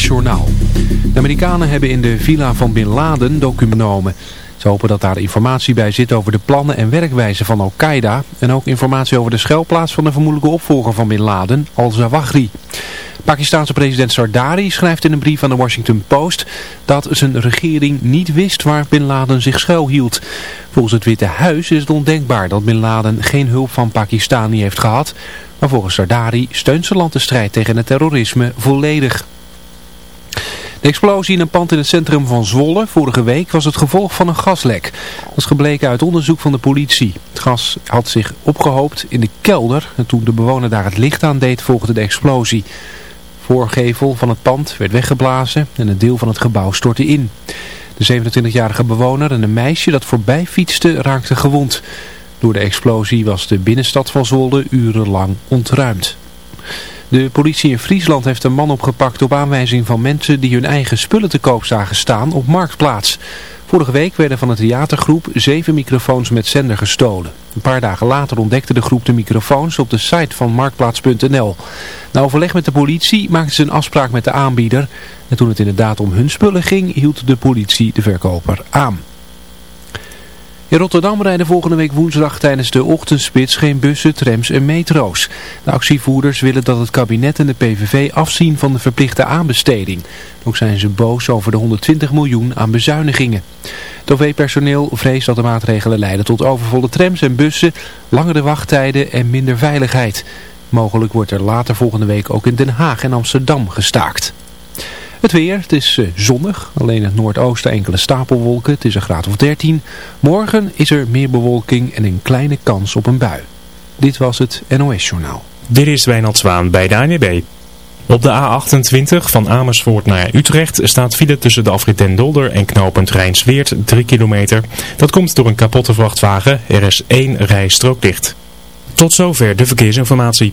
NOS-journaal. De Amerikanen hebben in de villa van Bin Laden document genomen. Ze hopen dat daar informatie bij zit over de plannen en werkwijze van Al-Qaeda... en ook informatie over de schuilplaats van de vermoedelijke opvolger van Bin Laden, Al-Zawahri. Pakistanse president Sardari schrijft in een brief aan de Washington Post dat zijn regering niet wist waar Bin Laden zich schuilhield. Volgens het Witte Huis is het ondenkbaar dat Bin Laden geen hulp van Pakistani heeft gehad... Maar volgens Sardari steunt zijn land de strijd tegen het terrorisme volledig. De explosie in een pand in het centrum van Zwolle vorige week was het gevolg van een gaslek. Dat is gebleken uit onderzoek van de politie. Het gas had zich opgehoopt in de kelder en toen de bewoner daar het licht aan deed volgde de explosie. Voorgevel van het pand werd weggeblazen en een deel van het gebouw stortte in. De 27-jarige bewoner en een meisje dat voorbij fietste raakten gewond. Door de explosie was de binnenstad van Zwolle urenlang ontruimd. De politie in Friesland heeft een man opgepakt op aanwijzing van mensen die hun eigen spullen te koop zagen staan op Marktplaats. Vorige week werden van de theatergroep zeven microfoons met zender gestolen. Een paar dagen later ontdekte de groep de microfoons op de site van Marktplaats.nl. Na overleg met de politie maakten ze een afspraak met de aanbieder. En toen het inderdaad om hun spullen ging, hield de politie de verkoper aan. In Rotterdam rijden volgende week woensdag tijdens de ochtendspits geen bussen, trams en metro's. De actievoerders willen dat het kabinet en de PVV afzien van de verplichte aanbesteding. Ook zijn ze boos over de 120 miljoen aan bezuinigingen. Het OV-personeel vreest dat de maatregelen leiden tot overvolle trams en bussen, langere wachttijden en minder veiligheid. Mogelijk wordt er later volgende week ook in Den Haag en Amsterdam gestaakt. Het weer, het is eh, zonnig, alleen het noordoosten enkele stapelwolken, het is een graad of 13. Morgen is er meer bewolking en een kleine kans op een bui. Dit was het NOS Journaal. Dit is Wijnald Zwaan bij de ANB. Op de A28 van Amersfoort naar Utrecht staat file tussen de afrit Dolder en knooppunt Rijnsweert 3 kilometer. Dat komt door een kapotte vrachtwagen, er is één rijstrook dicht. Tot zover de verkeersinformatie.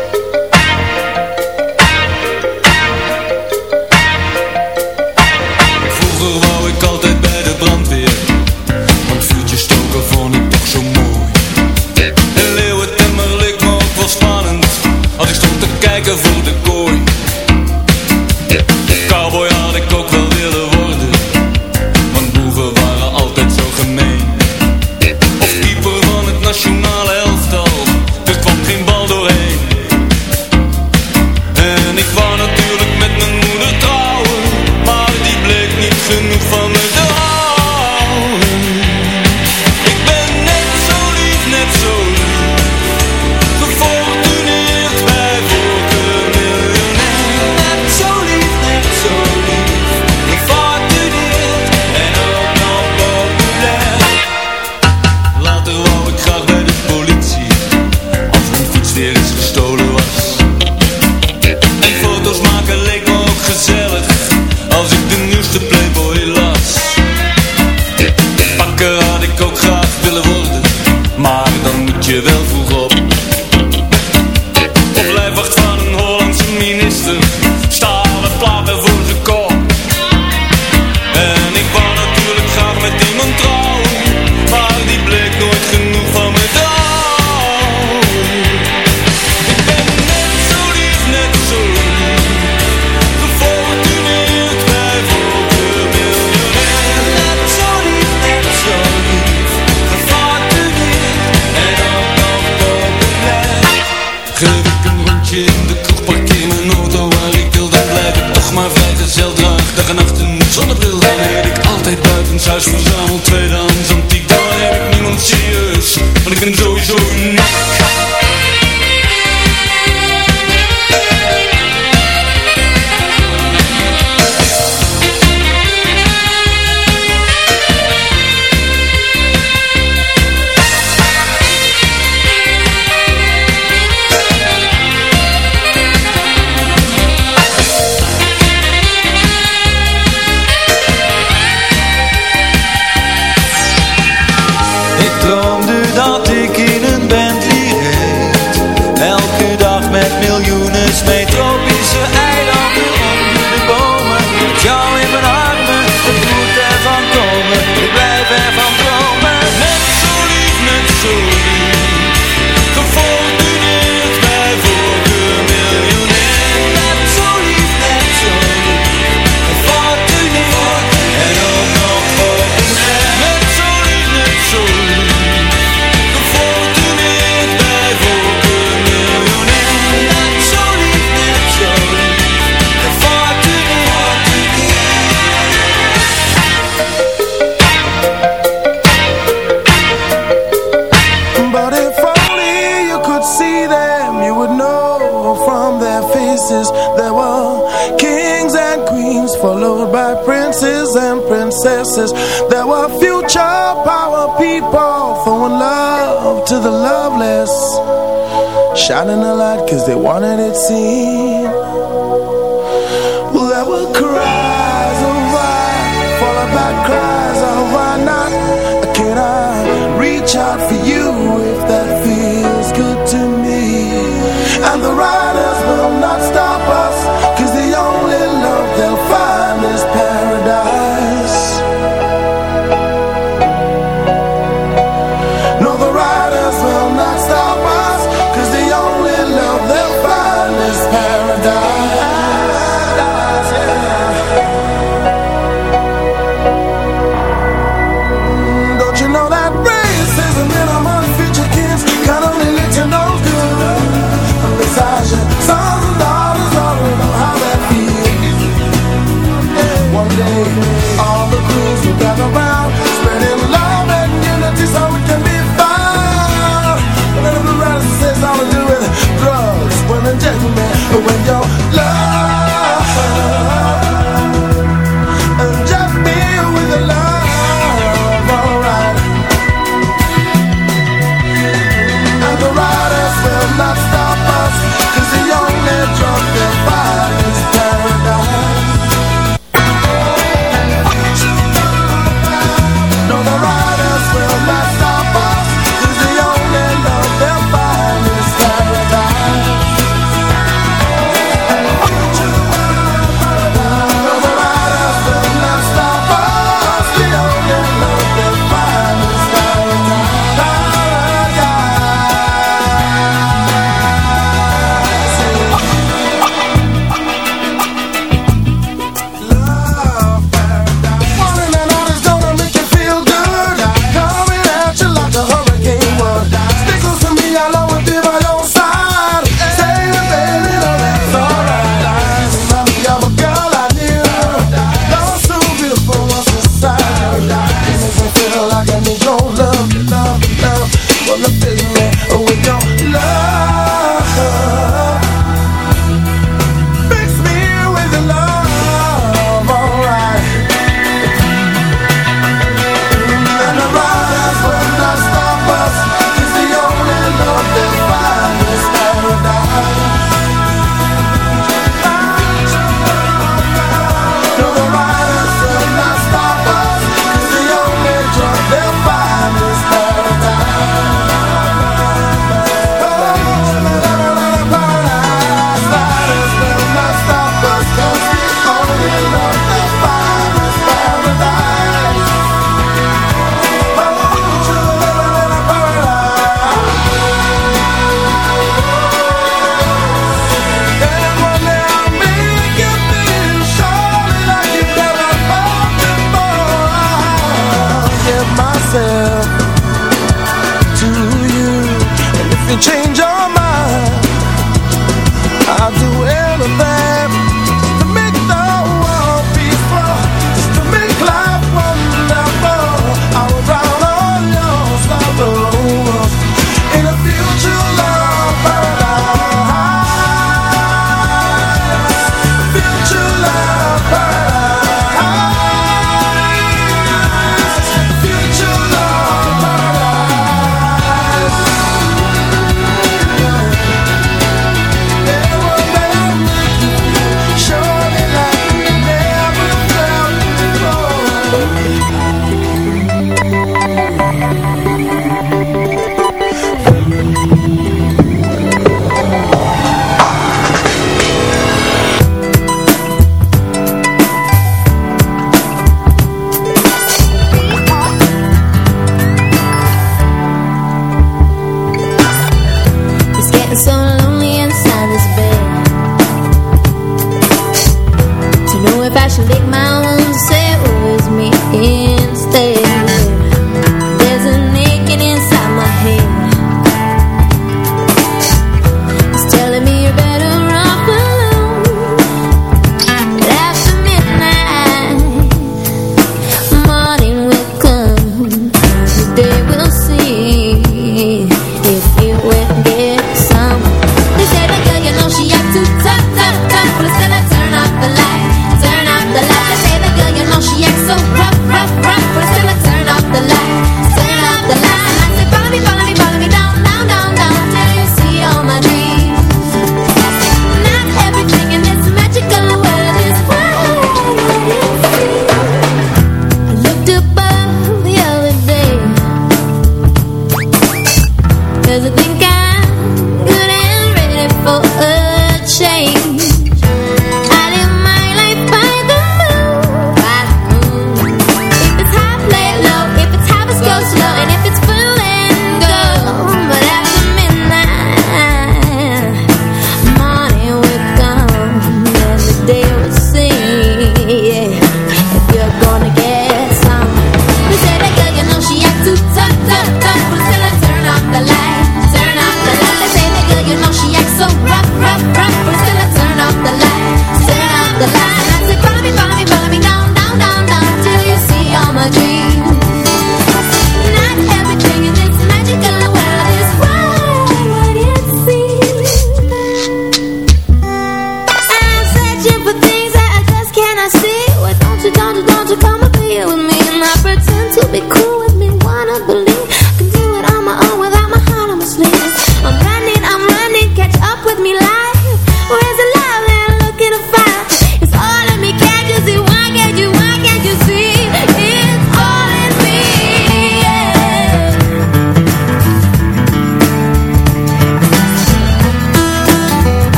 geef ik een rondje about cries, oh why not? Can I reach out for you?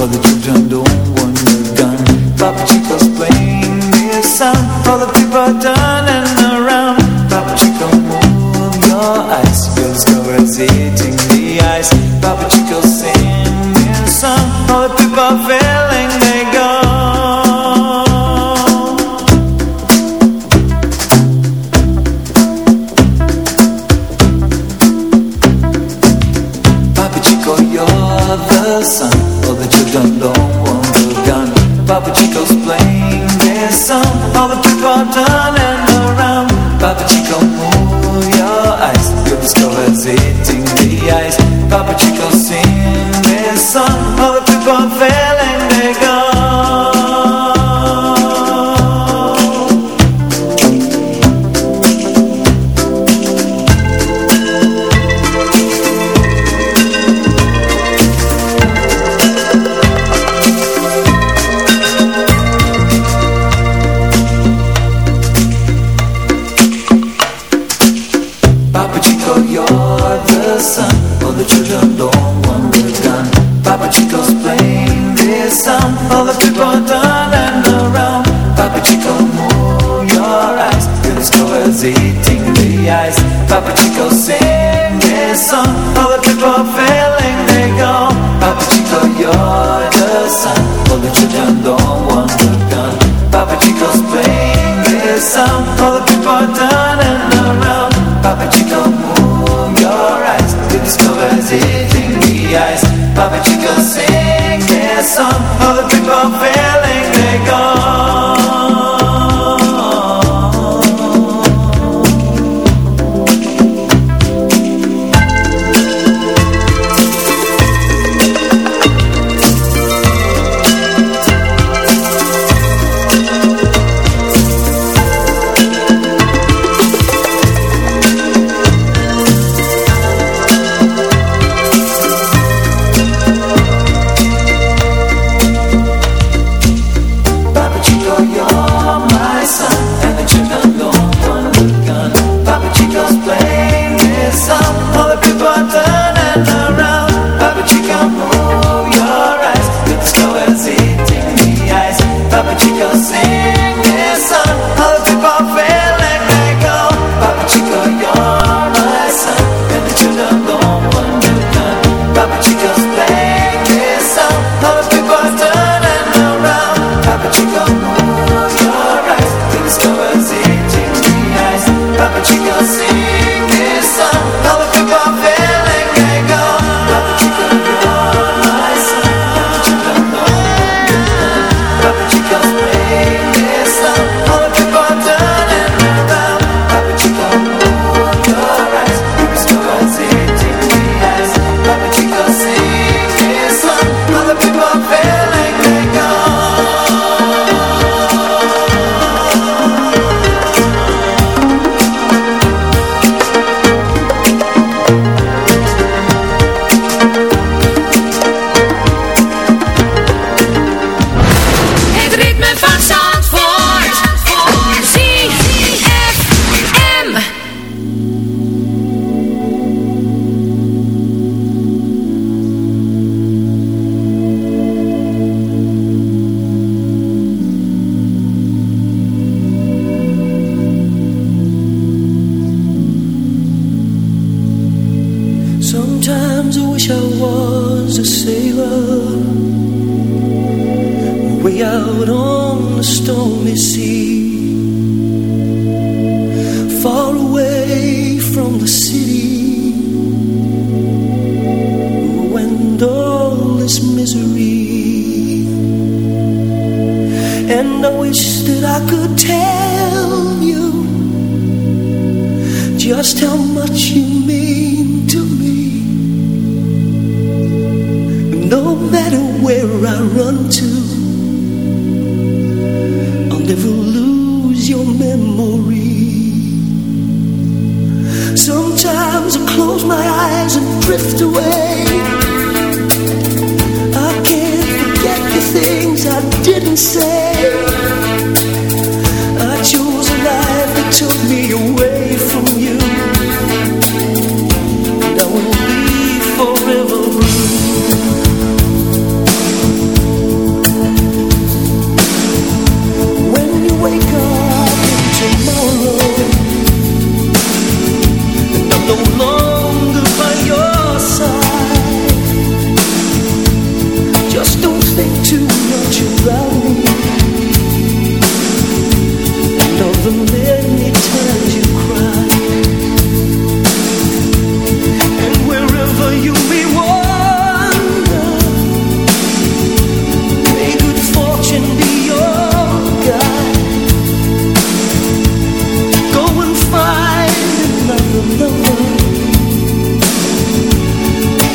what the children do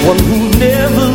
one who never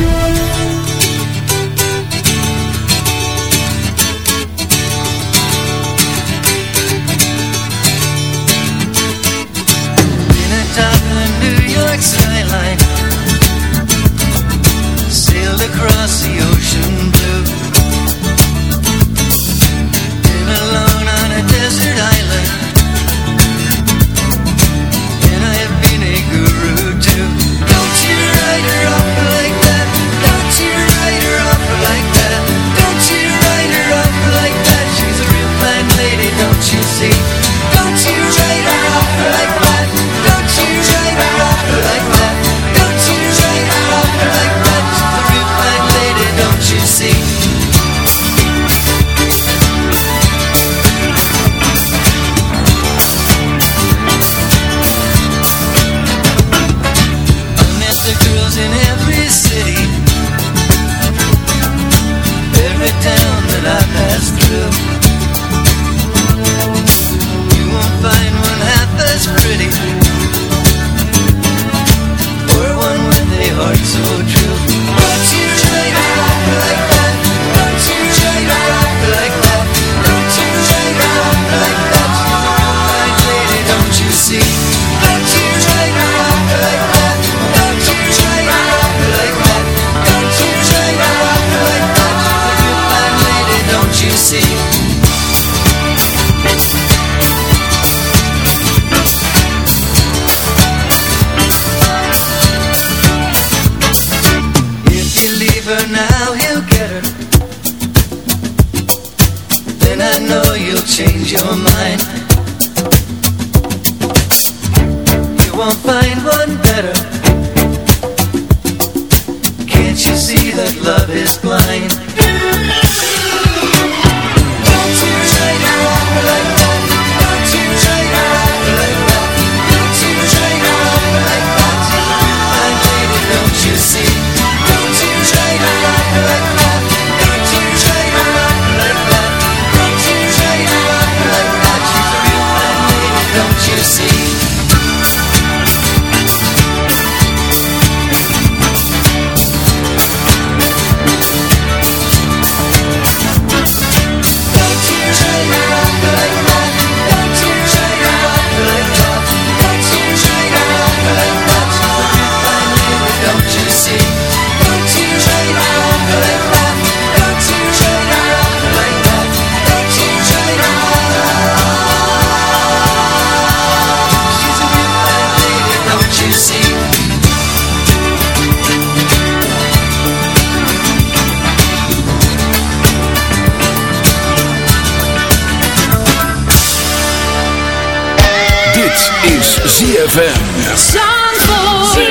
is ZFM. Zandvoort.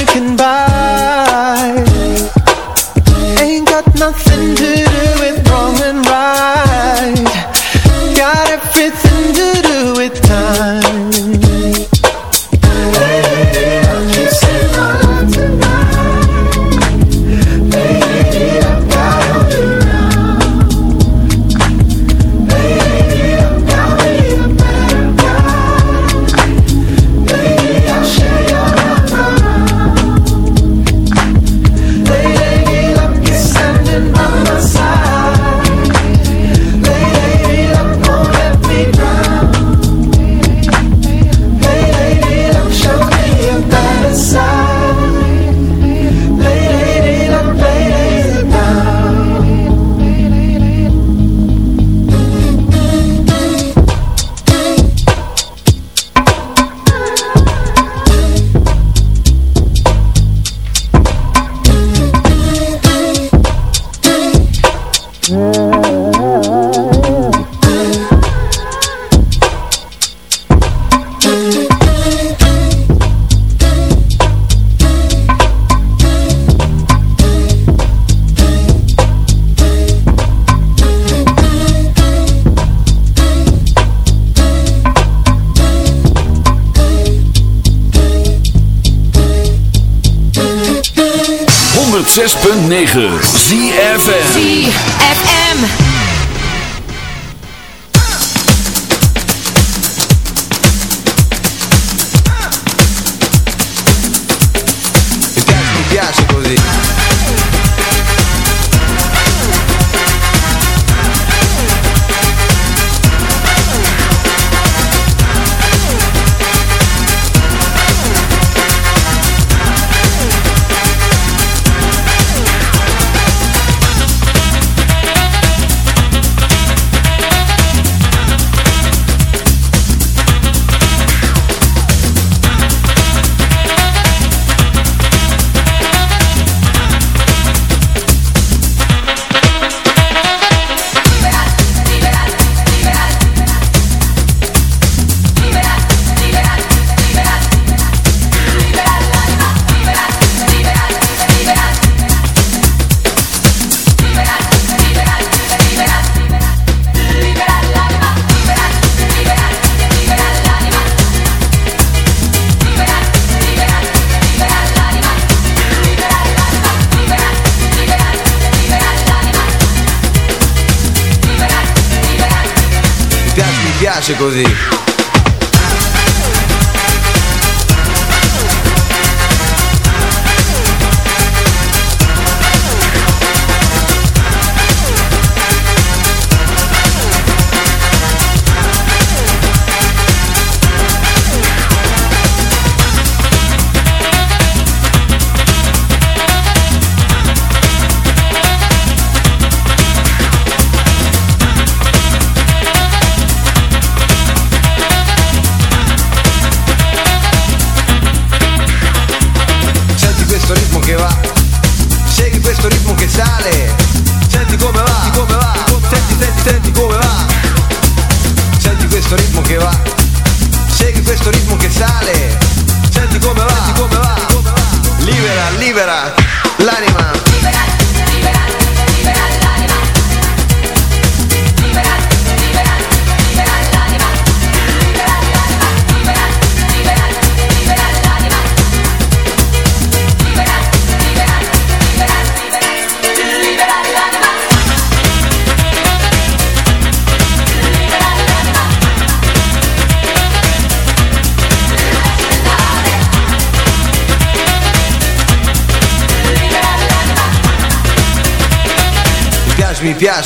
106.9 ZFM ZFM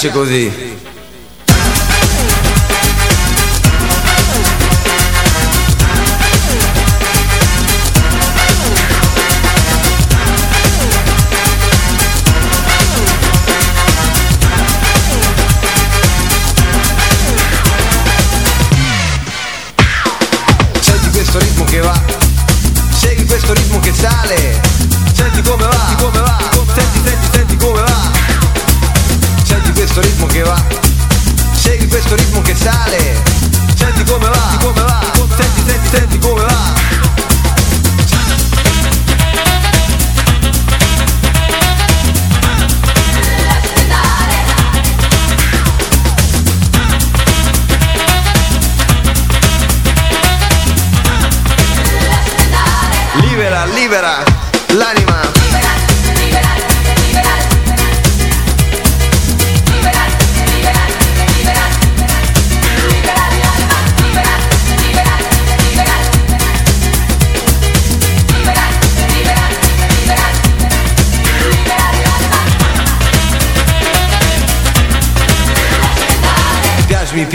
nasce così.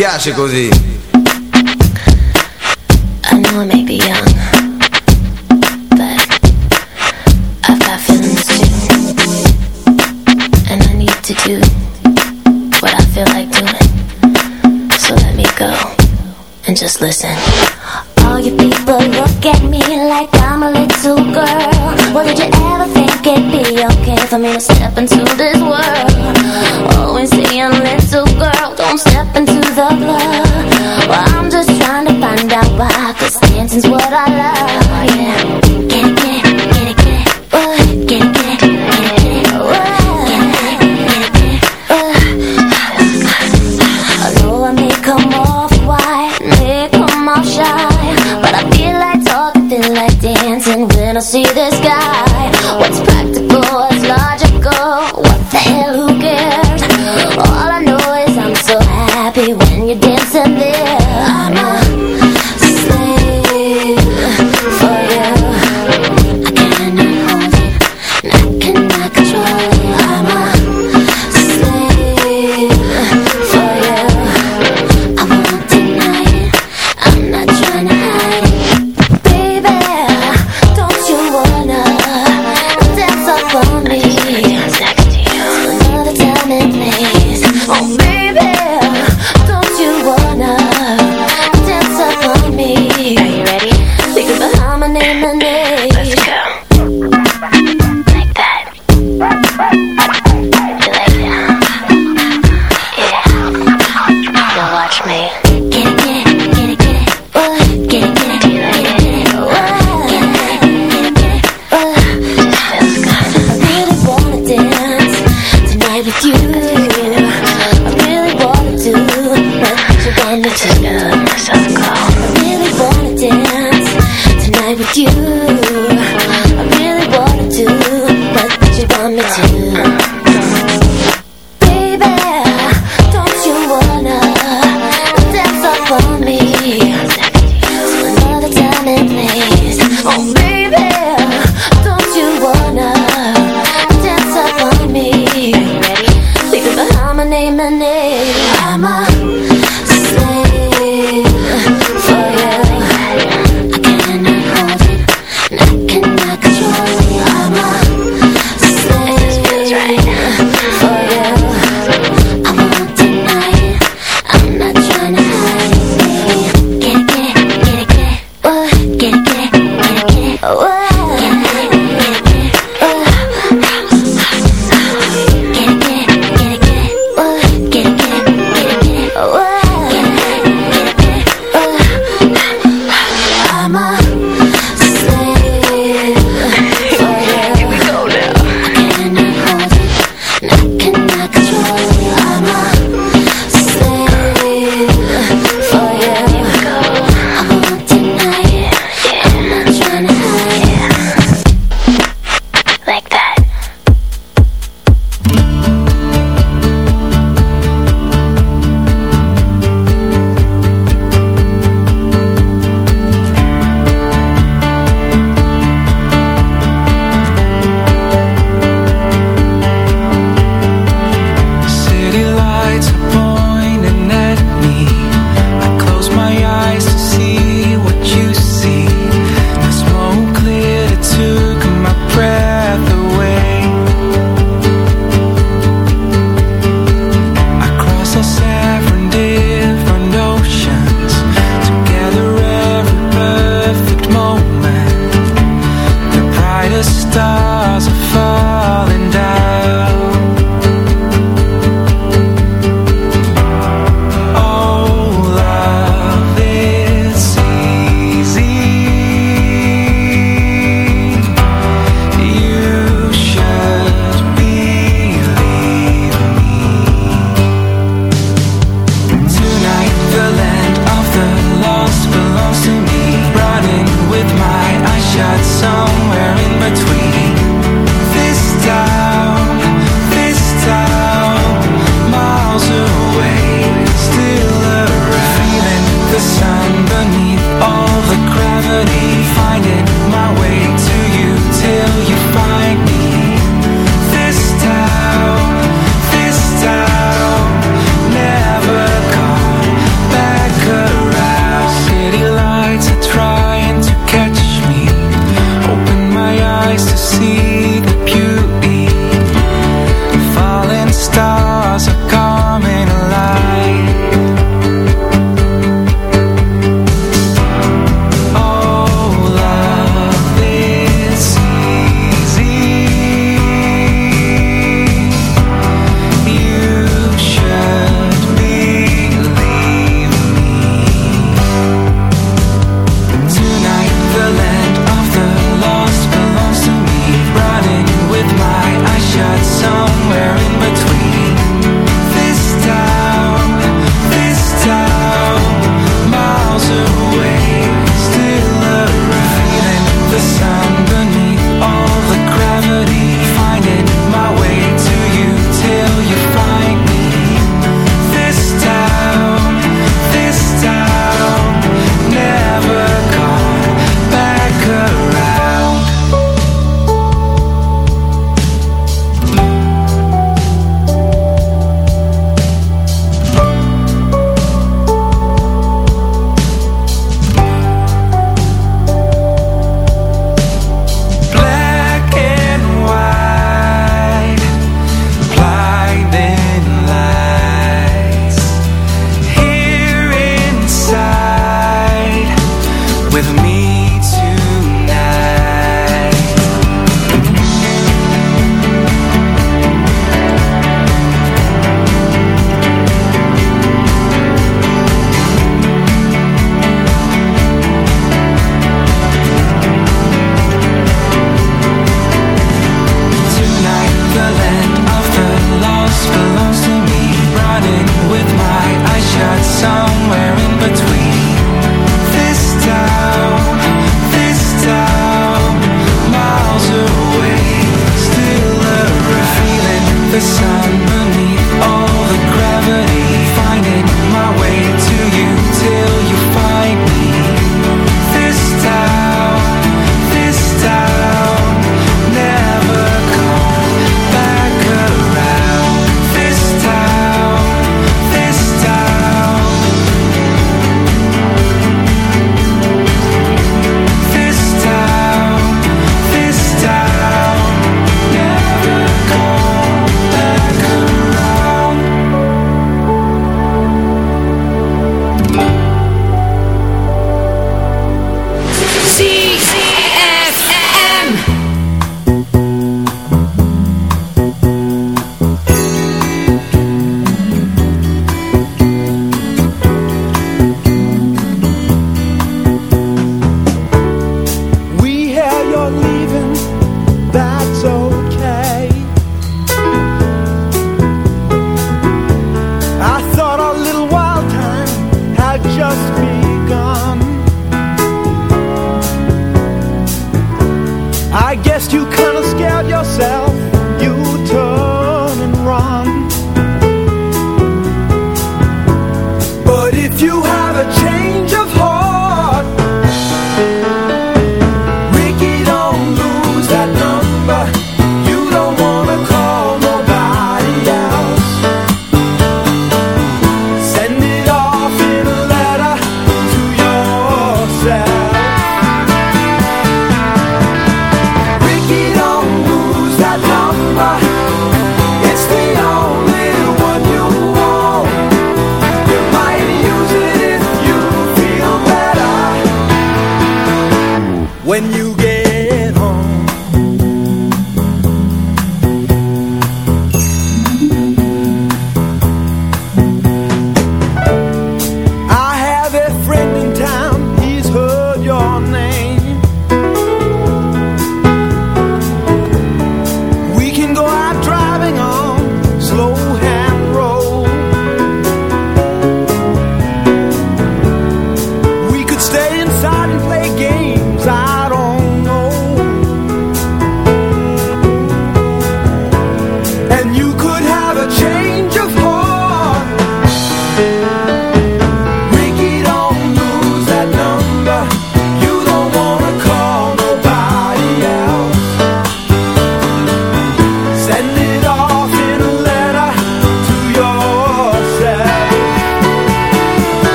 piace così. I know I may be young, but I've got feelings too. And I need to do what I feel like doing. So let me go and just listen.